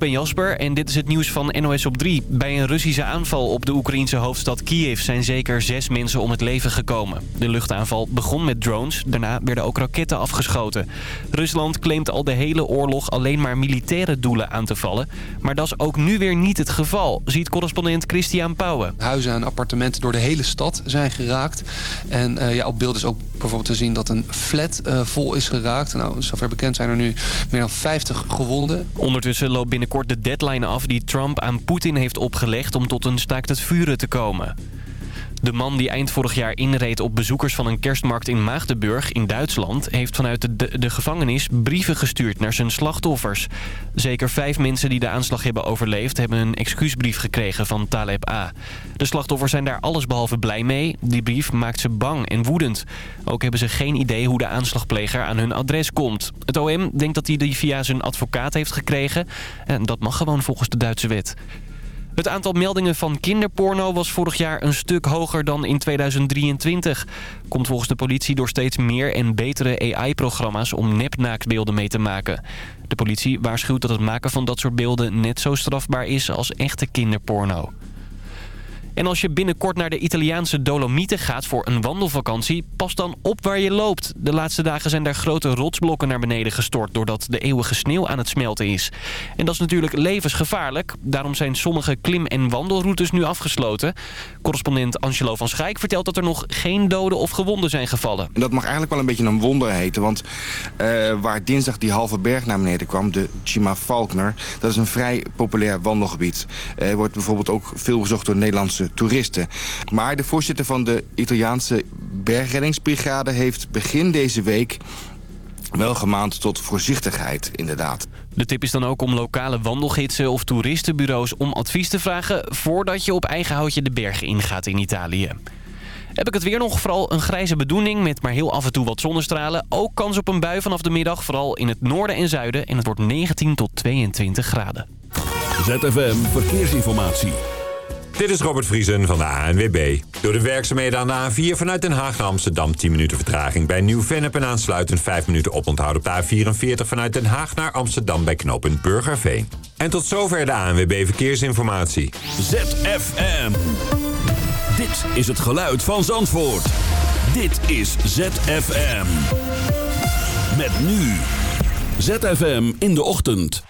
ben Jasper en dit is het nieuws van NOS op 3. Bij een Russische aanval op de Oekraïense hoofdstad Kiev zijn zeker zes mensen om het leven gekomen. De luchtaanval begon met drones, daarna werden ook raketten afgeschoten. Rusland claimt al de hele oorlog alleen maar militaire doelen aan te vallen. Maar dat is ook nu weer niet het geval, ziet correspondent Christian Pauwen. Huizen en appartementen door de hele stad zijn geraakt. En uh, ja, op beeld is ook bijvoorbeeld te zien dat een flat uh, vol is geraakt. Nou, zover bekend zijn er nu meer dan 50 gewonden. Ondertussen loopt binnenkort de deadline af die Trump aan Poetin heeft opgelegd om tot een staakt het vuren te komen. De man die eind vorig jaar inreed op bezoekers van een kerstmarkt in Maagdenburg in Duitsland... heeft vanuit de, de, gevangenis brieven gestuurd naar zijn slachtoffers. Zeker vijf mensen die de aanslag hebben overleefd... hebben een excuusbrief gekregen van Taleb A. De slachtoffers zijn daar allesbehalve blij mee. Die brief maakt ze bang en woedend. Ook hebben ze geen idee hoe de aanslagpleger aan hun adres komt. Het OM denkt dat hij die via zijn advocaat heeft gekregen. En dat mag gewoon volgens de Duitse wet. Het aantal meldingen van kinderporno was vorig jaar een stuk hoger dan in 2023. Komt volgens de politie door steeds meer en betere AI-programma's om nepnaaktbeelden mee te maken. De politie waarschuwt dat het maken van dat soort beelden net zo strafbaar is als echte kinderporno. En als je binnenkort naar de Italiaanse Dolomieten gaat voor een wandelvakantie... pas dan op waar je loopt. De laatste dagen zijn daar grote rotsblokken naar beneden gestort... doordat de eeuwige sneeuw aan het smelten is. En dat is natuurlijk levensgevaarlijk. Daarom zijn sommige klim- en wandelroutes nu afgesloten. Correspondent Angelo van Schijk vertelt dat er nog geen doden of gewonden zijn gevallen. Dat mag eigenlijk wel een beetje een wonder heten. Want uh, waar dinsdag die halve berg naar beneden kwam, de Cima Faulkner... dat is een vrij populair wandelgebied. Er wordt bijvoorbeeld ook veel bezocht door Nederlandse toeristen. Maar de voorzitter van de Italiaanse bergreddingsbrigade heeft begin deze week wel gemaand tot voorzichtigheid, inderdaad. De tip is dan ook om lokale wandelgidsen of toeristenbureaus om advies te vragen... voordat je op eigen houtje de bergen ingaat in Italië. Heb ik het weer nog, vooral een grijze bedoeling met maar heel af en toe wat zonnestralen. Ook kans op een bui vanaf de middag, vooral in het noorden en zuiden. En het wordt 19 tot 22 graden. ZFM Verkeersinformatie. Dit is Robert Vriesen van de ANWB. Door de werkzaamheden aan de A4 vanuit Den Haag naar Amsterdam 10 minuten vertraging. Bij Nieuw-Vennep en aansluitend 5 minuten oponthoud op de A44 vanuit Den Haag naar Amsterdam bij knooppunt Burgerveen. En tot zover de ANWB Verkeersinformatie. ZFM. Dit is het geluid van Zandvoort. Dit is ZFM. Met nu. ZFM in de ochtend.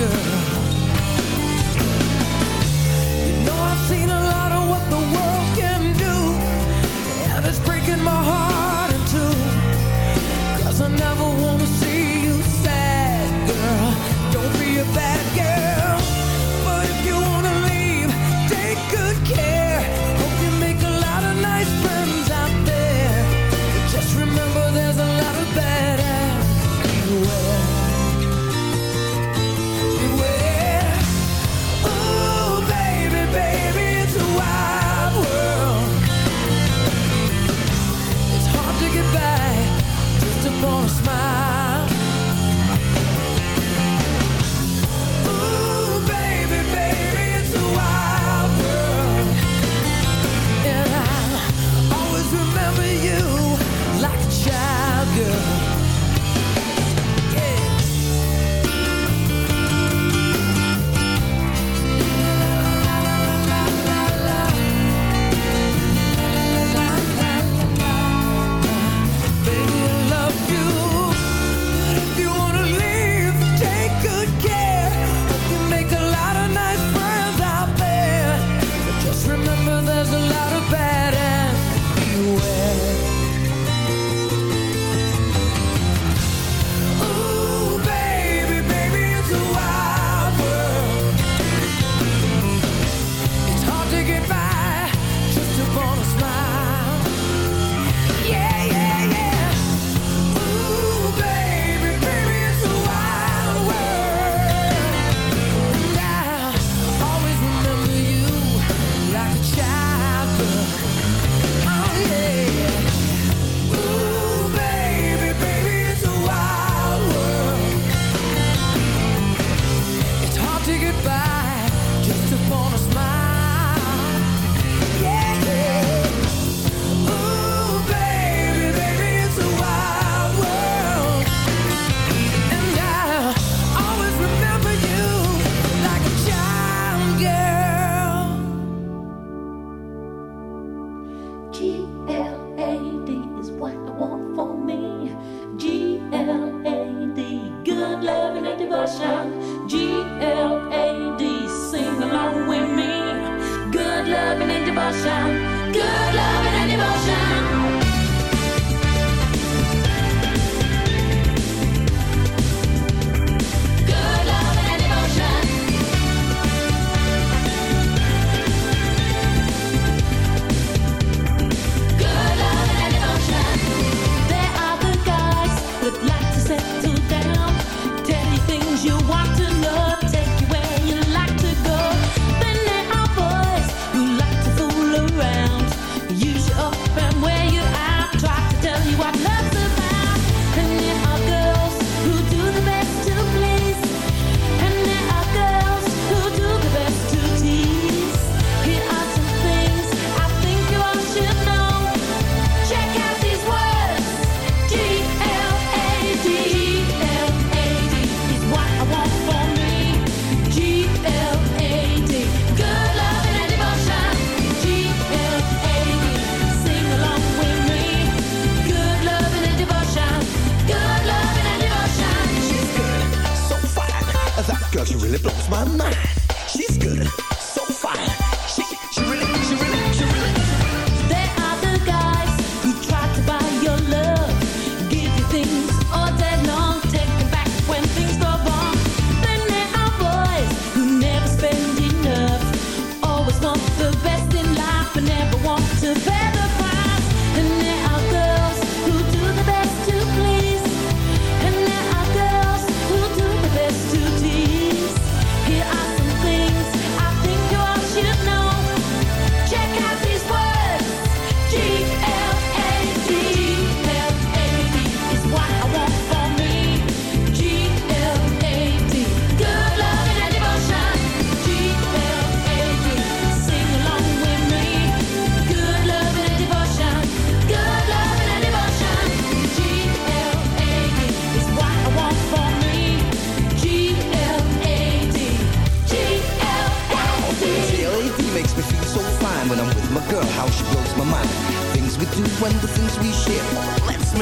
you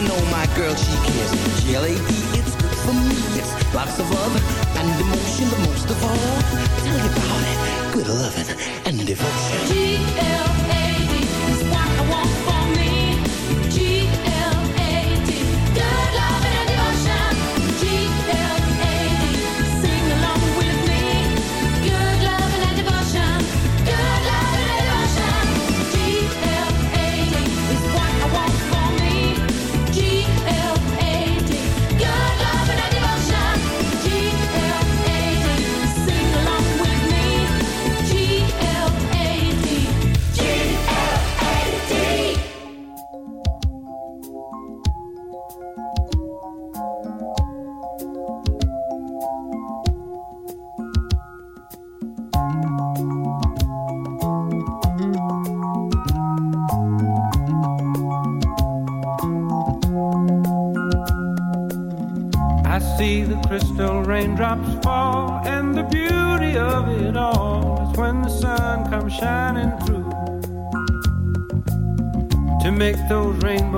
me know my girl, she cares. G-L-A-D, it's good for me. It's lots of love and emotion, the most of all. Tell you about it, good loving and devotion. G-L-A-D. those rainbows.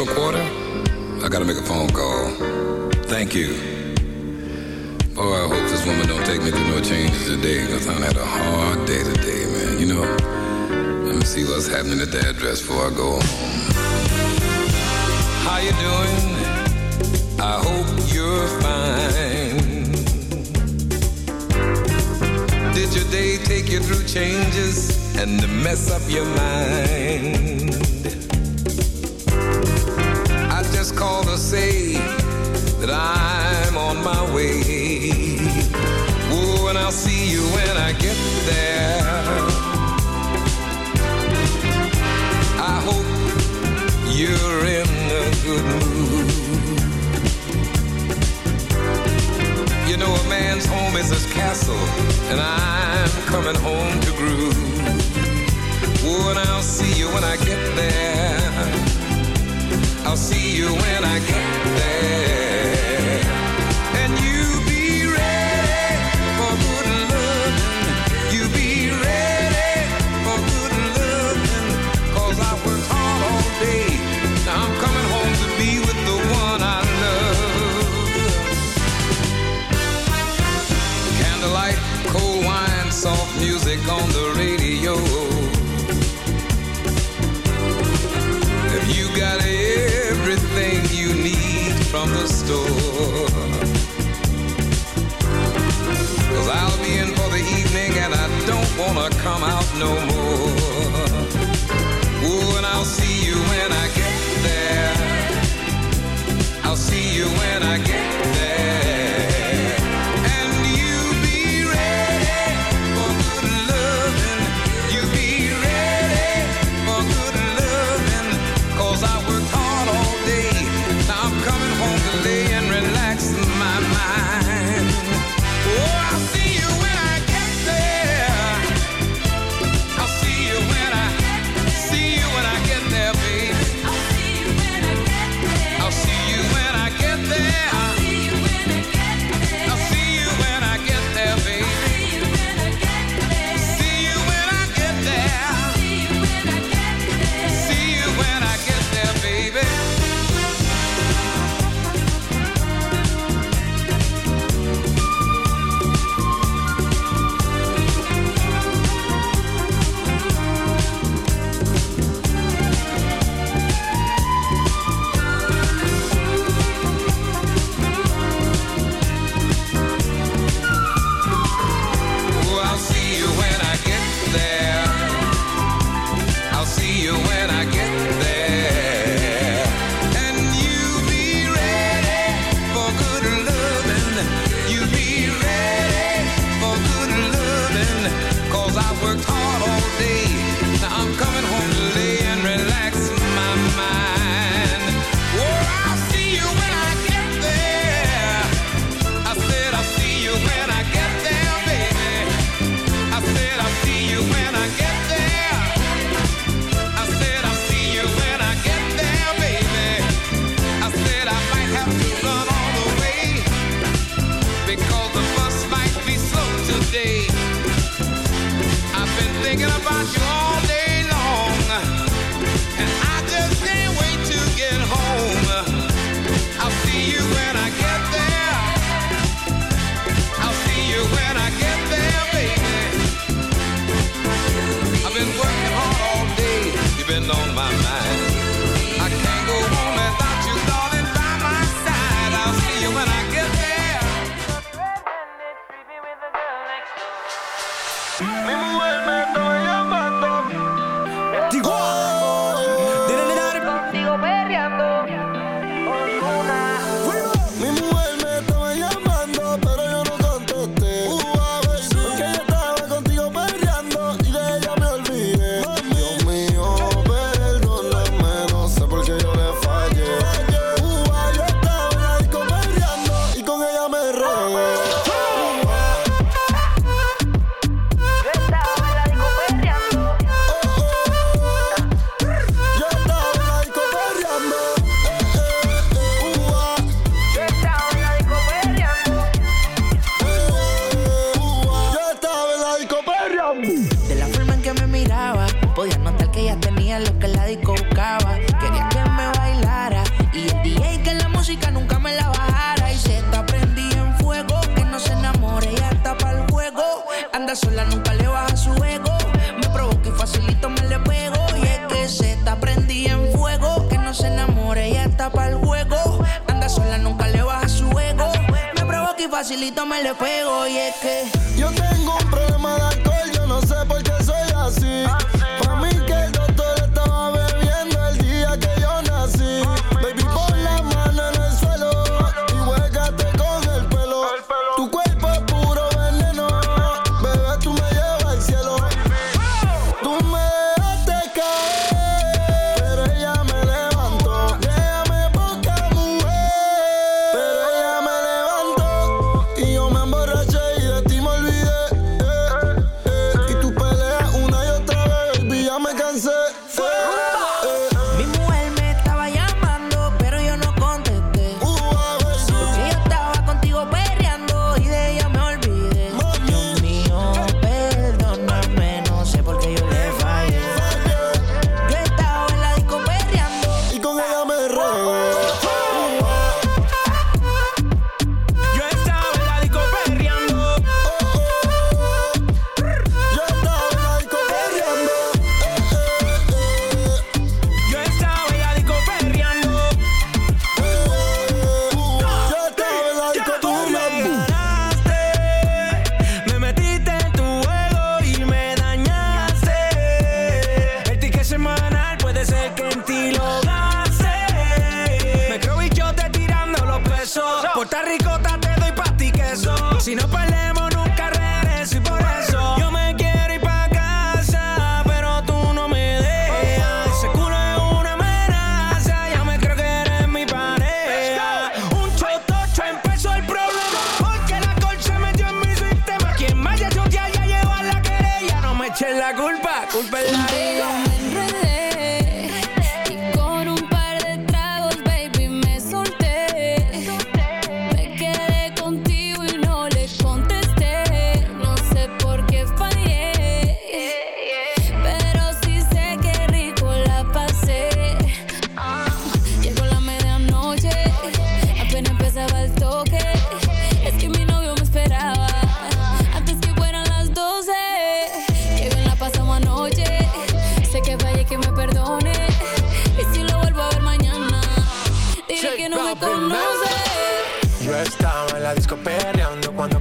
suo cuore see you when I get there. I'll see you when I get no more.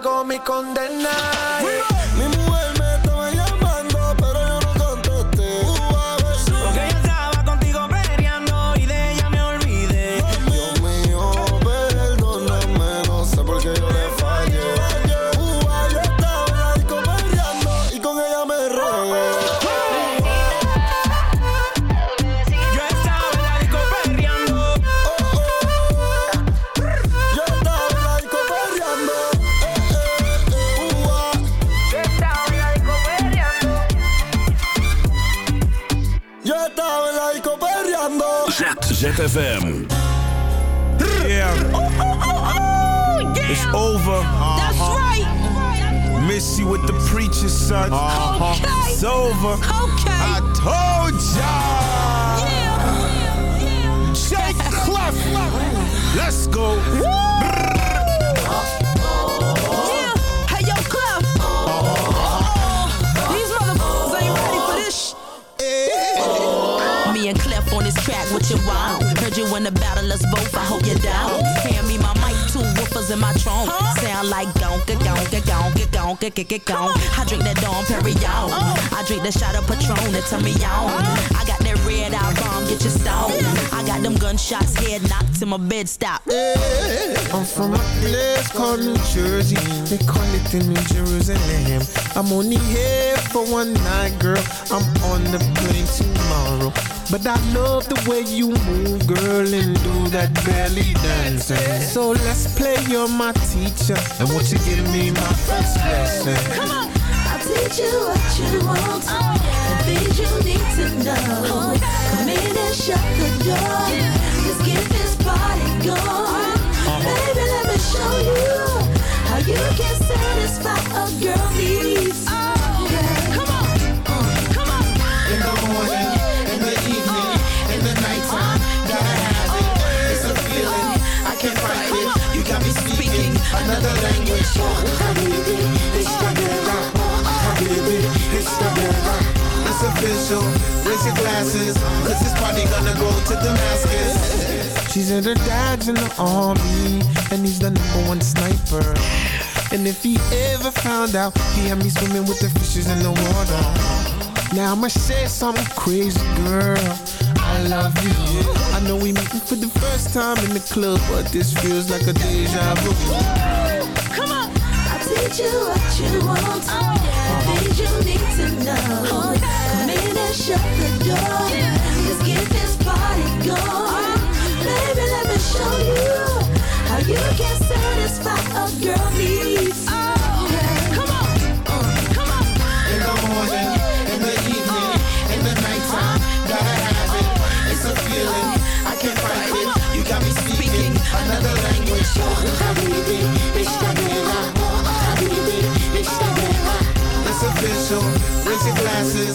Pago mi condena. Gonka, gonka. I drink that Dom Perignon. I drink the shot of Patron that turn me on. I got that red eye bomb, get you stoned. I got them gunshots, head knocked to my bed stop. I'm from a place called New Jersey. They call it the New Jerusalem. I'm only here for one night, girl. I'm on the plane tomorrow. But I love the way you move, girl, and do that belly dancing. So let's play, you're my teacher. And won't you give me my first lesson? Come on. I'll teach you what you want and things you need to know. Oh, Come in and shut the door. Let's get this Raise your glasses, cause this party gonna go to Damascus. She said her dad's in the army, and he's the number one sniper. And if he ever found out, he had me swimming with the fishes in the water. Now I'ma say something crazy, girl. I love you. I know we meeting for the first time in the club, but this feels like a deja vu. Come on. I'll teach you what you want and things you need to know. In and shut the door. Let's get this party going. Baby, let me show you how you can satisfy a girl needs. Yeah. Come on. Come on. In the morning, in the evening, in the nighttime, gotta have it. It's a feeling, I can't fight it. You got me speaking another language. Habibi, it's the guerra. Habibi, it's the guerra. It's official. Raise your glasses,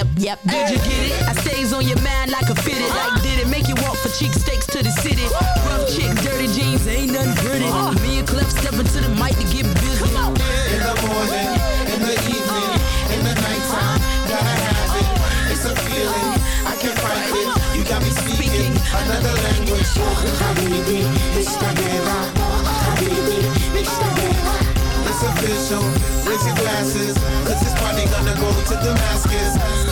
Yep, yep. Did you get it? I stays on your mind like a fitted. Like did it make you walk for cheek steaks to the city? Rough chick, dirty jeans, ain't nothing pretty. Me and Clef step into the mic to get busy. In the morning, in the evening, in the nighttime, gotta have it. It's a feeling, I can't fight it. You got me speaking another language. Habibi, it's guerra. Habibi, it's guerra. It's official, raise your glasses, cause this party gonna go to Damascus.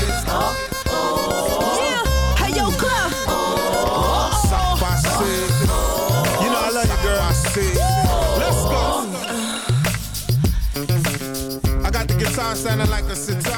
Sounding like a sitar.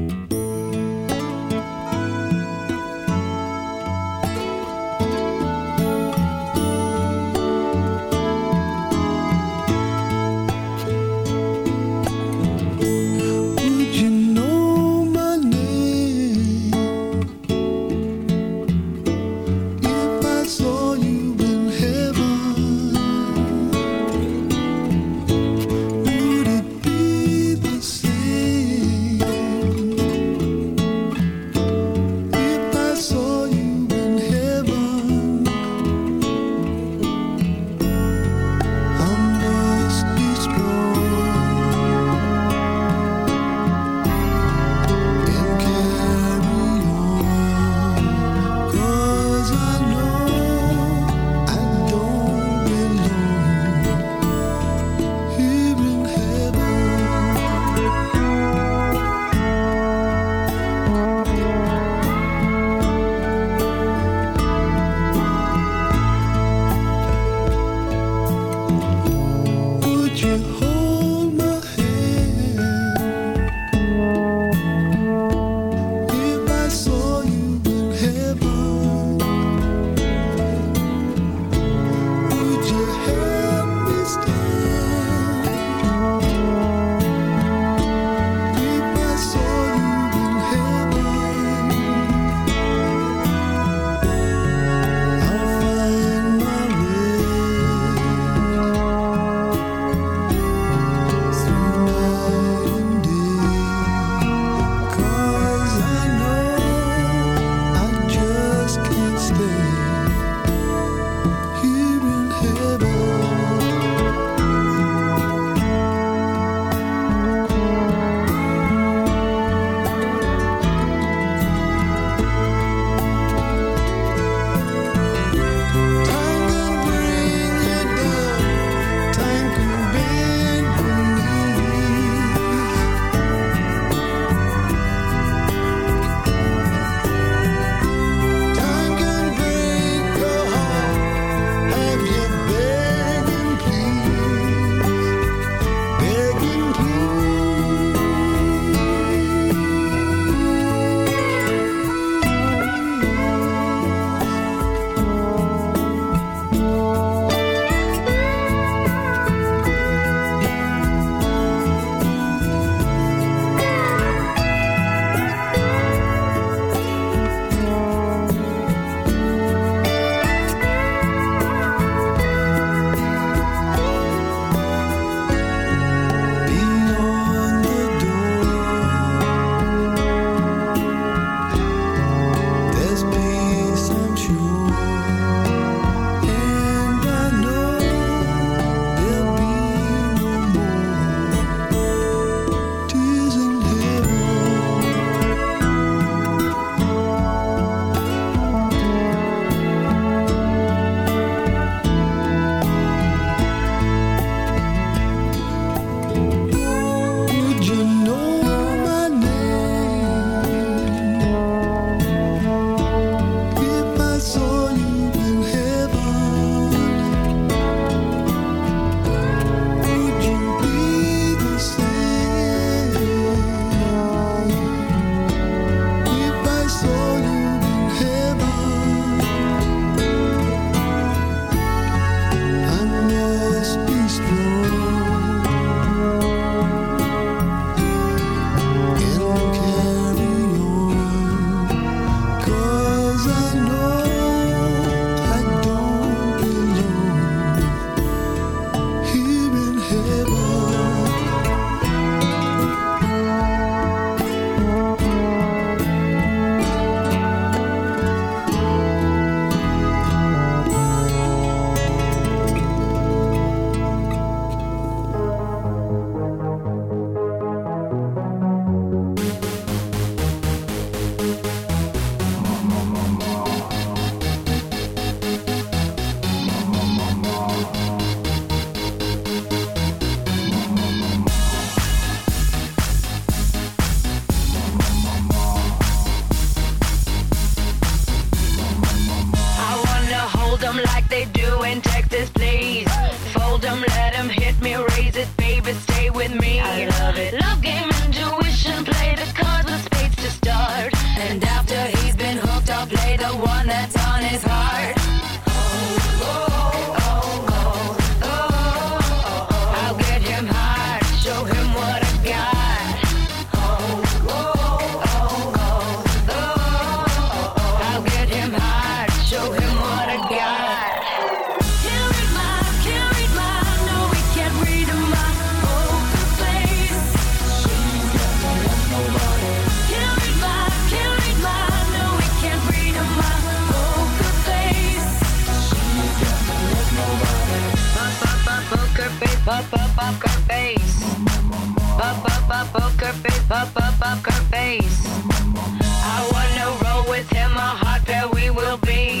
up face. Up, up, up, face. Up, face. I wanna roll with him, a hot pair we will be.